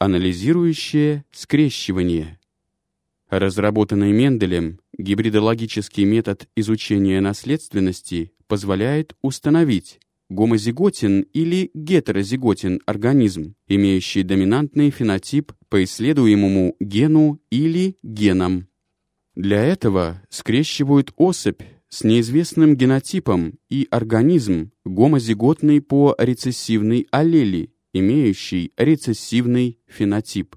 Анализирующее скрещивание. Разработанный Менделем гибридологический метод изучения наследственности позволяет установить, гомозиготен или гетерозиготен организм, имеющий доминантный фенотип по исследуемому гену или генам. Для этого скрещивают особь с неизвестным генотипом и организм, гомозиготный по рецессивной аллели, имеющий рецессивный фенотип.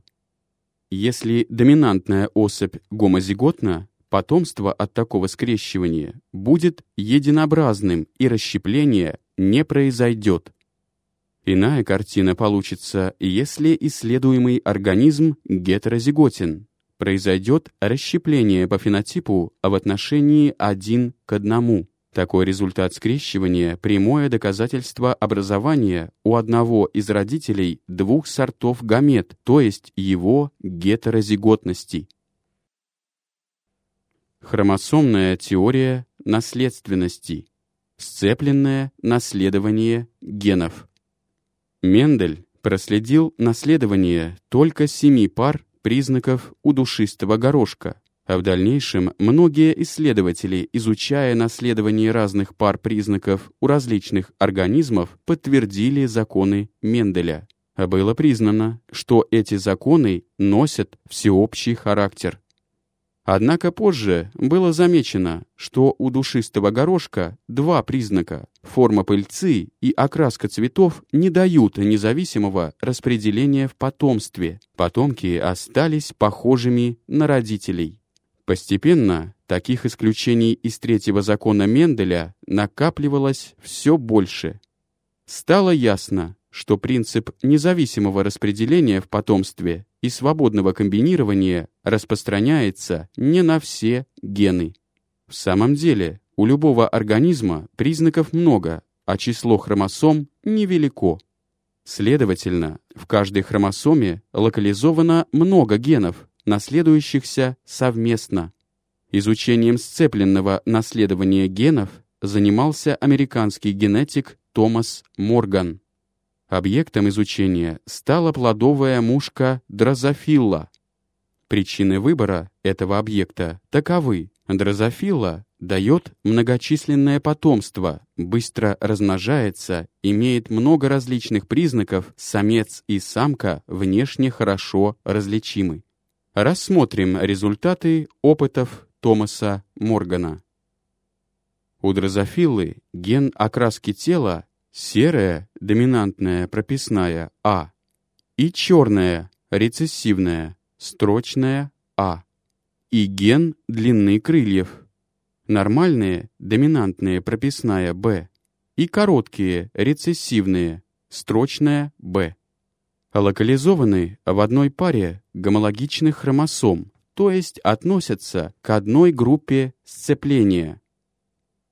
Если доминантная особь гомозиготна, потомство от такого скрещивания будет единообразным и расщепление не произойдет. Иная картина получится, если исследуемый организм гетерозиготен. Произойдет расщепление по фенотипу в отношении один к одному. Такой результат скрещивания – прямое доказательство образования у одного из родителей двух сортов гамет, то есть его гетерозиготности. Хромосомная теория наследственности. Сцепленное наследование генов. Мендель проследил наследование только семи пар признаков у душистого горошка, а в дальнейшем многие исследователи, изучая наследование разных пар признаков у различных организмов, подтвердили законы Менделя. А было признано, что эти законы носят всеобщий характер. Однако позже было замечено, что у душистого горошка два признака – форма пыльцы и окраска цветов не дают независимого распределения в потомстве. Потомки остались похожими на родителей. Постепенно таких исключений из третьего закона Менделя накапливалось все больше. Стало ясно, что принцип независимого распределения в потомстве и свободного комбинирования распространяется не на все гены. В самом деле, у любого организма признаков много, а число хромосом невелико. Следовательно, в каждой хромосоме локализовано много генов, наследующихся совместно. Изучением сцепленного наследования генов занимался американский генетик Томас Морган. Объектом изучения стала плодовая мушка дрозофилла. Причины выбора этого объекта таковы. Дрозофилла дает многочисленное потомство, быстро размножается, имеет много различных признаков, самец и самка внешне хорошо различимы. Рассмотрим результаты опытов Томаса Моргана. У дрозофиллы ген окраски тела серая доминантная прописная А и черная рецессивная строчная А и ген длины крыльев, нормальные доминантные прописная Б и короткие рецессивные строчная Б. Локализованы в одной паре гомологичных хромосом, то есть относятся к одной группе сцепления.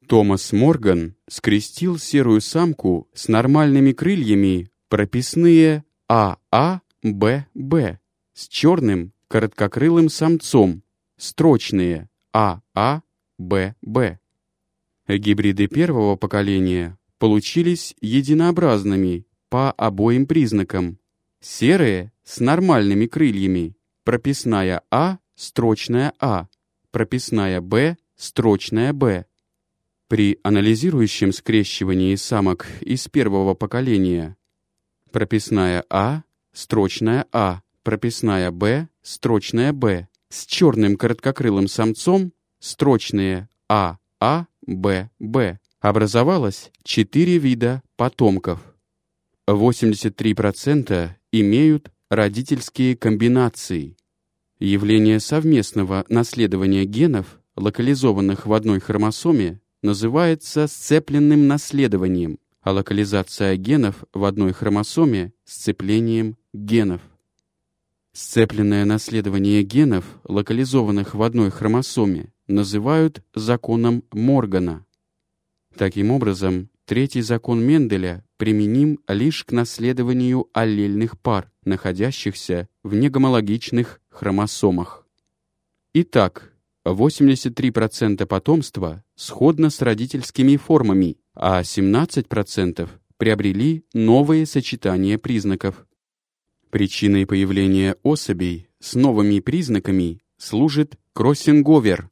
Томас Морган скрестил серую самку с нормальными крыльями прописные АА-ББ с черным короткокрылым самцом, строчные АА-ББ. Гибриды первого поколения получились единообразными по обоим признакам. Серые с нормальными крыльями, прописная А, строчная А, прописная Б, строчная Б. При анализирующем скрещивании самок из первого поколения. Прописная А, строчная А, прописная Б, строчная Б. С черным короткокрылым самцом, строчные А, А, Б, Б. Образовалось четыре вида потомков. 83% имеют родительские комбинации. Явление совместного наследования генов, локализованных в одной хромосоме, называется сцепленным наследованием, а локализация генов в одной хромосоме — сцеплением генов. Сцепленное наследование генов, локализованных в одной хромосоме, называют законом Моргана. Таким образом, третий закон Менделя применим лишь к наследованию аллельных пар, находящихся в негомологичных хромосомах. Итак, 83% потомства сходно с родительскими формами, а 17% приобрели новые сочетания признаков. Причиной появления особей с новыми признаками служит кроссинговер.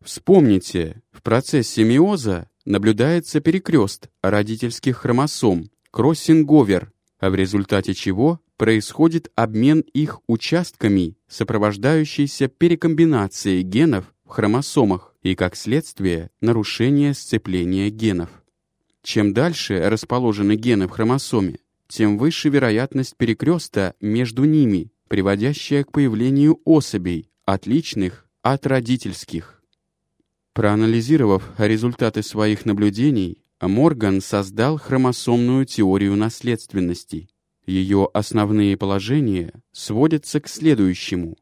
Вспомните, в процессе миоза наблюдается перекрест родительских хромосом, кроссинговер, а в результате чего происходит обмен их участками, сопровождающийся перекомбинацией генов в хромосомах и, как следствие, нарушение сцепления генов. Чем дальше расположены гены в хромосоме, тем выше вероятность перекреста между ними, приводящая к появлению особей, отличных от родительских. Проанализировав результаты своих наблюдений, Морган создал хромосомную теорию наследственности. Ее основные положения сводятся к следующему.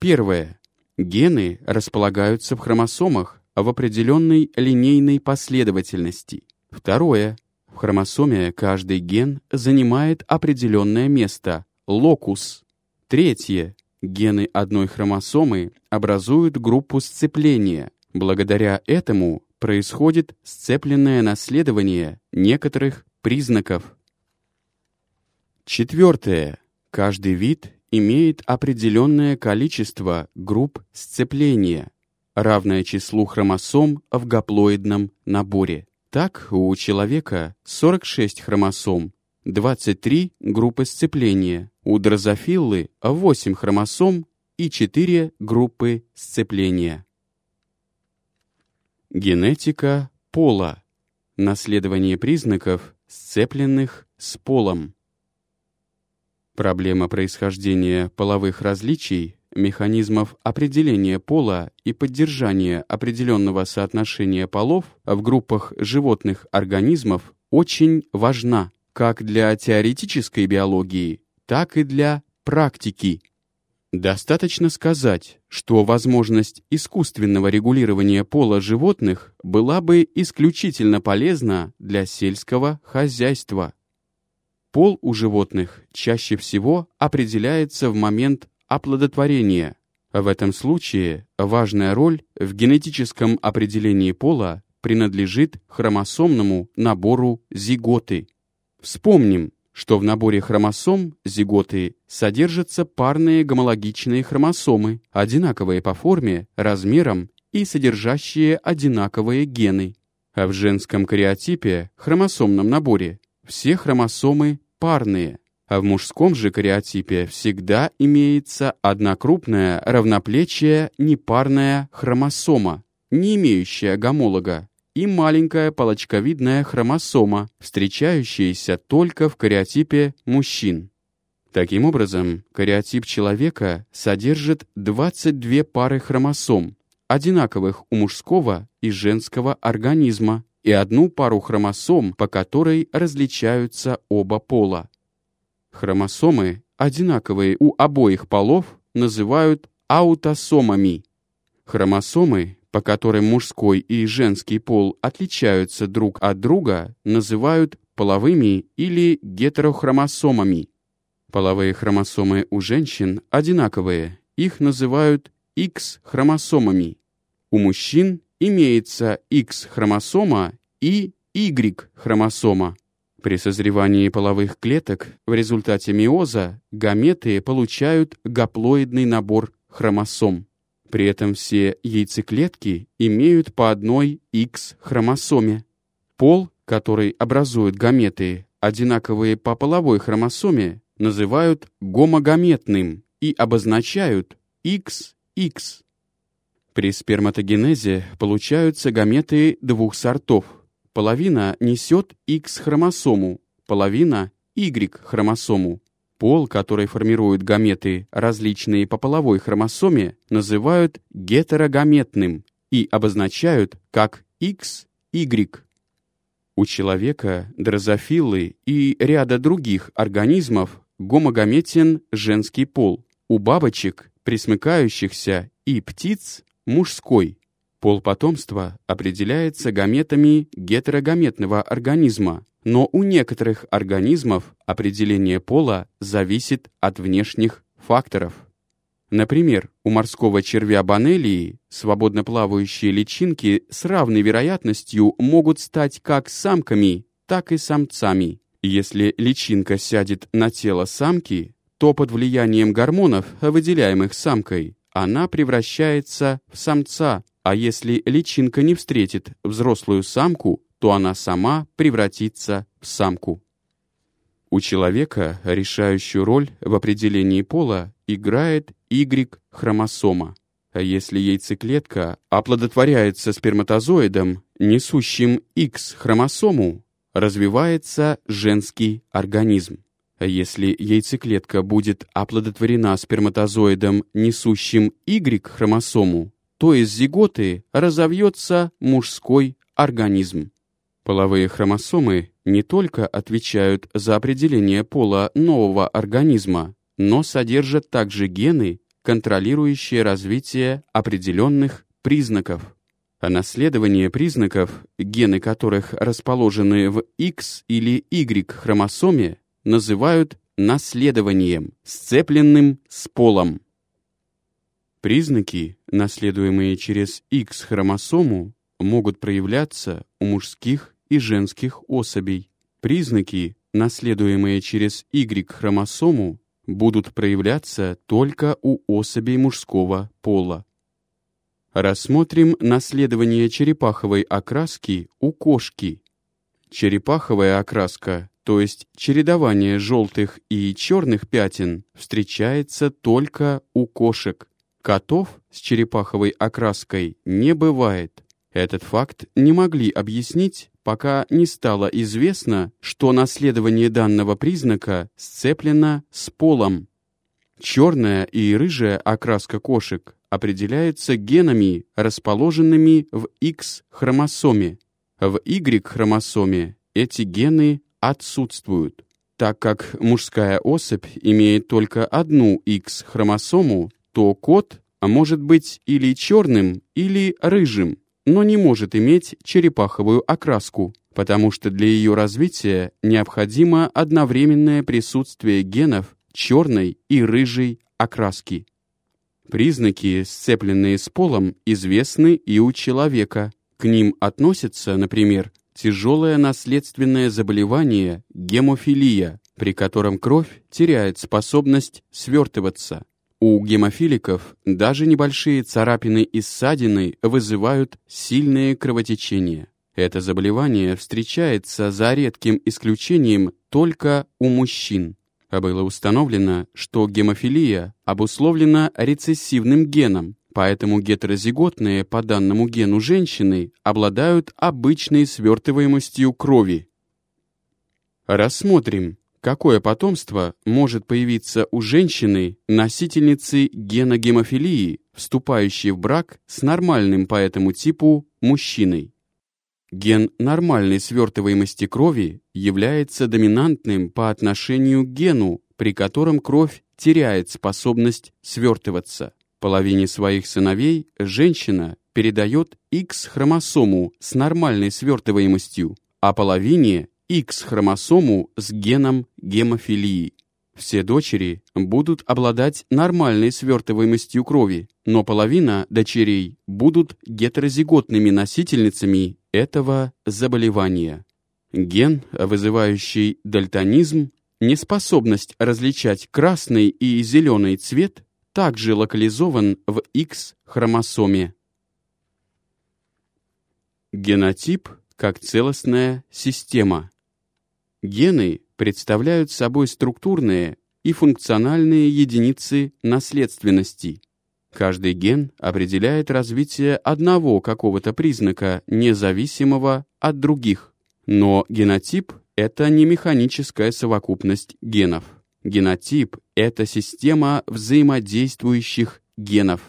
Первое. Гены располагаются в хромосомах в определенной линейной последовательности. Второе. В хромосоме каждый ген занимает определенное место – локус. Третье. Гены одной хромосомы образуют группу сцепления. Благодаря этому происходит сцепленное наследование некоторых признаков. Четвертое. Каждый вид имеет определенное количество групп сцепления, равное числу хромосом в гаплоидном наборе. Так, у человека 46 хромосом, 23 группы сцепления, у дрозофиллы 8 хромосом и 4 группы сцепления. Генетика пола. Наследование признаков, сцепленных с полом. Проблема происхождения половых различий, механизмов определения пола и поддержания определенного соотношения полов в группах животных организмов очень важна как для теоретической биологии, так и для практики. Достаточно сказать, что возможность искусственного регулирования пола животных была бы исключительно полезна для сельского хозяйства. Пол у животных чаще всего определяется в момент оплодотворения. В этом случае важная роль в генетическом определении пола принадлежит хромосомному набору зиготы. Вспомним, что в наборе хромосом зиготы содержатся парные гомологичные хромосомы, одинаковые по форме, размерам и содержащие одинаковые гены. А в женском кариотипе, хромосомном наборе, все хромосомы парные, а в мужском же кариотипе всегда имеется одна крупная равноплечья непарная хромосома, не имеющая гомолога, и маленькая палочковидная хромосома, встречающаяся только в кариотипе мужчин. Таким образом, кариотип человека содержит 22 пары хромосом, одинаковых у мужского и женского организма, и одну пару хромосом, по которой различаются оба пола. Хромосомы, одинаковые у обоих полов, называют аутосомами. Хромосомы, по которым мужской и женский пол отличаются друг от друга, называют половыми или гетерохромосомами. Половые хромосомы у женщин одинаковые, их называют X-хромосомами. У мужчин имеется X-хромосома и Y-хромосома. При созревании половых клеток в результате миоза гаметы получают гаплоидный набор хромосом. При этом все яйцеклетки имеют по одной X-хромосоме. Пол, который образует гаметы, одинаковые по половой хромосоме, называют гомогаметным и обозначают XX. При сперматогенезе получаются гаметы двух сортов. Половина несет X-хромосому, половина — Y-хромосому. Пол, который формирует гаметы, различные по половой хромосоме, называют гетерогаметным и обозначают как XY. У человека, дрозофилы и ряда других организмов гомогаметен женский пол. У бабочек, присмыкающихся и птиц мужской. Пол потомства определяется гаметами гетерогаметного организма, но у некоторых организмов определение пола зависит от внешних факторов. Например, у морского червя банелии свободно плавающие личинки с равной вероятностью могут стать как самками, так и самцами. Если личинка сядет на тело самки, то под влиянием гормонов, выделяемых самкой, она превращается в самца, а если личинка не встретит взрослую самку, то она сама превратится в самку. У человека решающую роль в определении пола играет Y-хромосома. А если яйцеклетка оплодотворяется сперматозоидом, несущим X-хромосому, развивается женский организм. А если яйцеклетка будет оплодотворена сперматозоидом, несущим Y-хромосому, то из зиготы разовьется мужской организм. Половые хромосомы не только отвечают за определение пола нового организма, но содержат также гены, контролирующие развитие определенных признаков. А наследование признаков, гены которых расположены в X или Y хромосоме, называют наследованием, сцепленным с полом. Признаки, наследуемые через X-хромосому, могут проявляться у мужских и женских особей. Признаки, наследуемые через Y-хромосому, будут проявляться только у особей мужского пола. Рассмотрим наследование черепаховой окраски у кошки. Черепаховая окраска, то есть чередование желтых и черных пятен, встречается только у кошек. Котов с черепаховой окраской не бывает. Этот факт не могли объяснить, пока не стало известно, что наследование данного признака сцеплено с полом. Черная и рыжая окраска кошек определяется генами, расположенными в X-хромосоме. В Y-хромосоме эти гены отсутствуют. Так как мужская особь имеет только одну X-хромосому, то кот может быть или черным, или рыжим, но не может иметь черепаховую окраску, потому что для ее развития необходимо одновременное присутствие генов черной и рыжей окраски. Признаки, сцепленные с полом, известны и у человека. К ним относятся, например, тяжелое наследственное заболевание гемофилия, при котором кровь теряет способность свертываться. У гемофиликов даже небольшие царапины и ссадины вызывают сильные кровотечения. Это заболевание встречается за редким исключением только у мужчин. Было установлено, что гемофилия обусловлена рецессивным геном, поэтому гетерозиготные по данному гену женщины обладают обычной свертываемостью крови. Рассмотрим, Какое потомство может появиться у женщины, носительницы гена гемофилии, вступающей в брак с нормальным по этому типу мужчиной? Ген нормальной свертываемости крови является доминантным по отношению к гену, при котором кровь теряет способность свертываться. Половине своих сыновей женщина передает X-хромосому с нормальной свертываемостью, а половине X-хромосому с геном гемофилии. Все дочери будут обладать нормальной свертываемостью крови, но половина дочерей будут гетерозиготными носительницами этого заболевания. Ген, вызывающий дальтонизм, неспособность различать красный и зеленый цвет, также локализован в X-хромосоме. Генотип как целостная система. Гены представляют собой структурные и функциональные единицы наследственности. Каждый ген определяет развитие одного какого-то признака, независимого от других. Но генотип — это не механическая совокупность генов. Генотип — это система взаимодействующих генов.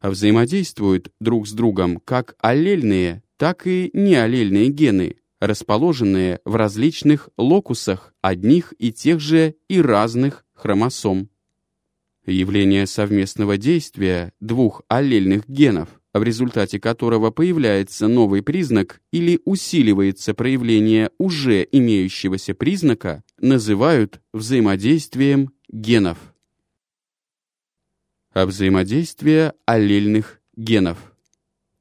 Взаимодействуют друг с другом как аллельные, так и неаллельные гены, расположенные в различных локусах одних и тех же и разных хромосом. Явление совместного действия двух аллельных генов, в результате которого появляется новый признак или усиливается проявление уже имеющегося признака, называют взаимодействием генов. А взаимодействие аллельных генов.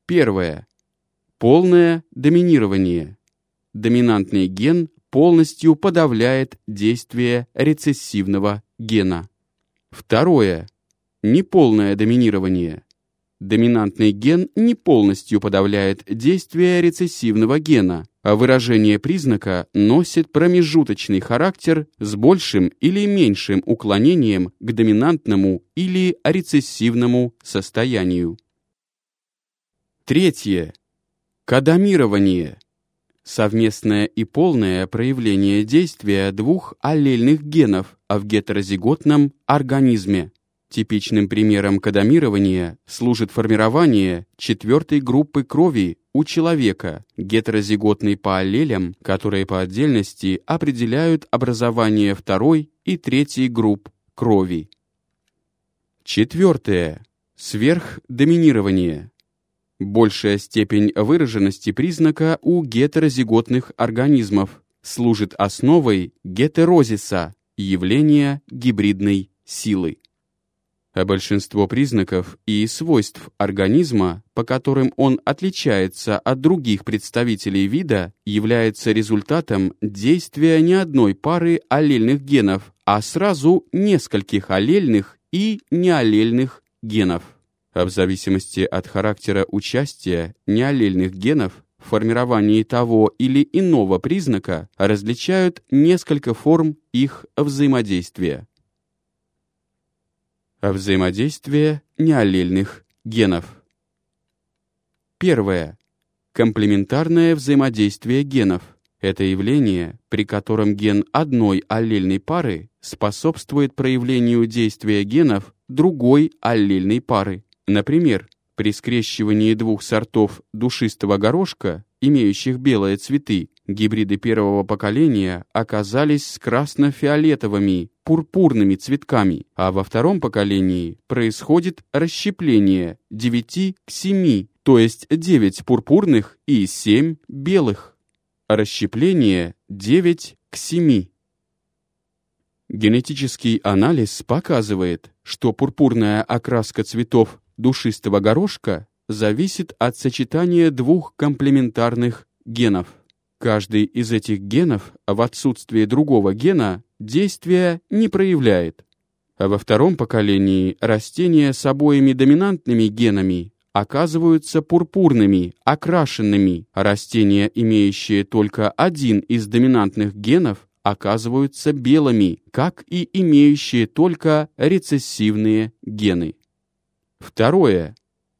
Первое. Полное доминирование доминантный ген полностью подавляет действие рецессивного гена. Второе. Неполное доминирование. Доминантный ген не полностью подавляет действие рецессивного гена, а выражение признака носит промежуточный характер с большим или меньшим уклонением к доминантному или рецессивному состоянию. Третье. Кодомирование. Совместное и полное проявление действия двух аллельных генов в гетерозиготном организме. Типичным примером кодомирования служит формирование четвертой группы крови у человека, гетерозиготной по аллелям, которые по отдельности определяют образование второй и третьей групп крови. Четвертое. Сверхдоминирование. Большая степень выраженности признака у гетерозиготных организмов служит основой гетерозиса, явления гибридной силы. А большинство признаков и свойств организма, по которым он отличается от других представителей вида, является результатом действия не одной пары аллельных генов, а сразу нескольких аллельных и неаллельных генов в зависимости от характера участия неаллельных генов в формировании того или иного признака различают несколько форм их взаимодействия. Взаимодействие неаллельных генов. Первое. Комплементарное взаимодействие генов. Это явление, при котором ген одной аллельной пары способствует проявлению действия генов другой аллельной пары. Например, при скрещивании двух сортов душистого горошка, имеющих белые цветы, гибриды первого поколения оказались с красно-фиолетовыми, пурпурными цветками, а во втором поколении происходит расщепление 9 к 7, то есть 9 пурпурных и 7 белых. Расщепление 9 к 7. Генетический анализ показывает, что пурпурная окраска цветов душистого горошка зависит от сочетания двух комплементарных генов. Каждый из этих генов в отсутствие другого гена действия не проявляет. А во втором поколении растения с обоими доминантными генами оказываются пурпурными, окрашенными, а растения, имеющие только один из доминантных генов, оказываются белыми, как и имеющие только рецессивные гены. Второе.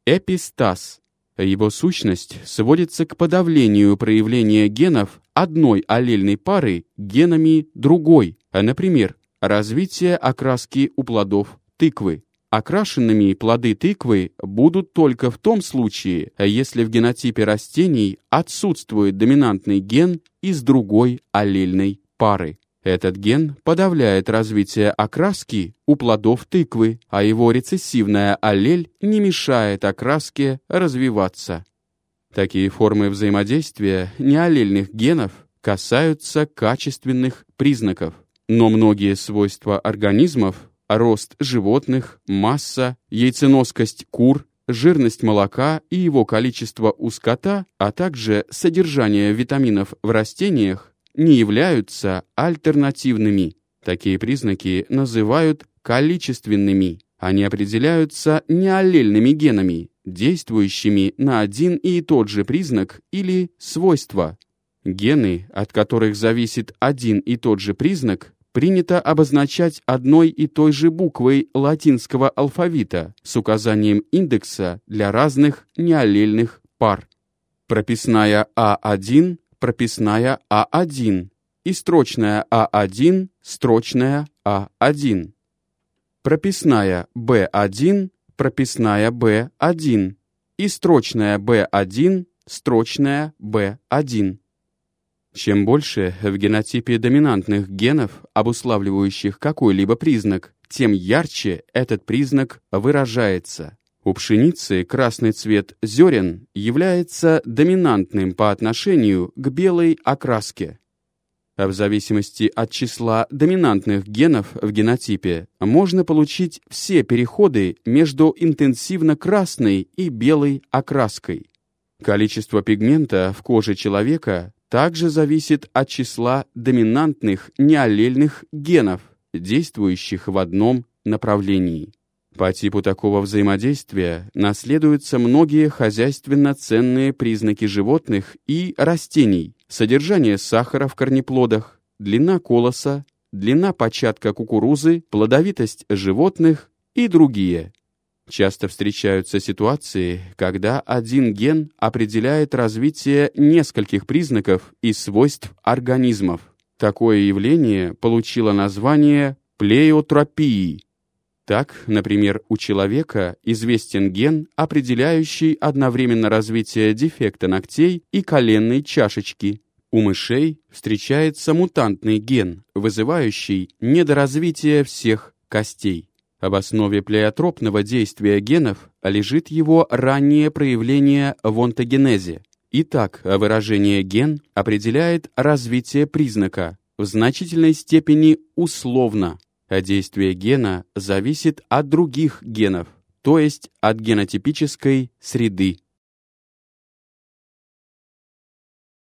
Эпистаз. Его сущность сводится к подавлению проявления генов одной аллельной пары генами другой, а, например, развитие окраски у плодов тыквы. Окрашенными плоды тыквы будут только в том случае, если в генотипе растений отсутствует доминантный ген из другой аллельной пары. Этот ген подавляет развитие окраски у плодов тыквы, а его рецессивная аллель не мешает окраске развиваться. Такие формы взаимодействия неаллельных генов касаются качественных признаков, но многие свойства организмов – рост животных, масса, яйценоскость кур, жирность молока и его количество у скота, а также содержание витаминов в растениях не являются альтернативными. Такие признаки называют количественными. Они определяются неаллельными генами, действующими на один и тот же признак или свойство. Гены, от которых зависит один и тот же признак, принято обозначать одной и той же буквой латинского алфавита с указанием индекса для разных неаллельных пар. Прописная А1 прописная А1 и строчная А1, строчная А1. Прописная Б1, прописная Б1 и строчная Б1, строчная Б1. Чем больше в генотипе доминантных генов, обуславливающих какой-либо признак, тем ярче этот признак выражается. У пшеницы красный цвет зерен является доминантным по отношению к белой окраске. А в зависимости от числа доминантных генов в генотипе можно получить все переходы между интенсивно красной и белой окраской. Количество пигмента в коже человека также зависит от числа доминантных неаллельных генов, действующих в одном направлении. По типу такого взаимодействия наследуются многие хозяйственно ценные признаки животных и растений, содержание сахара в корнеплодах, длина колоса, длина початка кукурузы, плодовитость животных и другие. Часто встречаются ситуации, когда один ген определяет развитие нескольких признаков и свойств организмов. Такое явление получило название плеотропии. Так, например, у человека известен ген, определяющий одновременно развитие дефекта ногтей и коленной чашечки. У мышей встречается мутантный ген, вызывающий недоразвитие всех костей. Об основе плеотропного действия генов лежит его раннее проявление в онтогенезе. Итак, выражение «ген» определяет развитие признака, в значительной степени условно, а действие гена зависит от других генов, то есть от генотипической среды.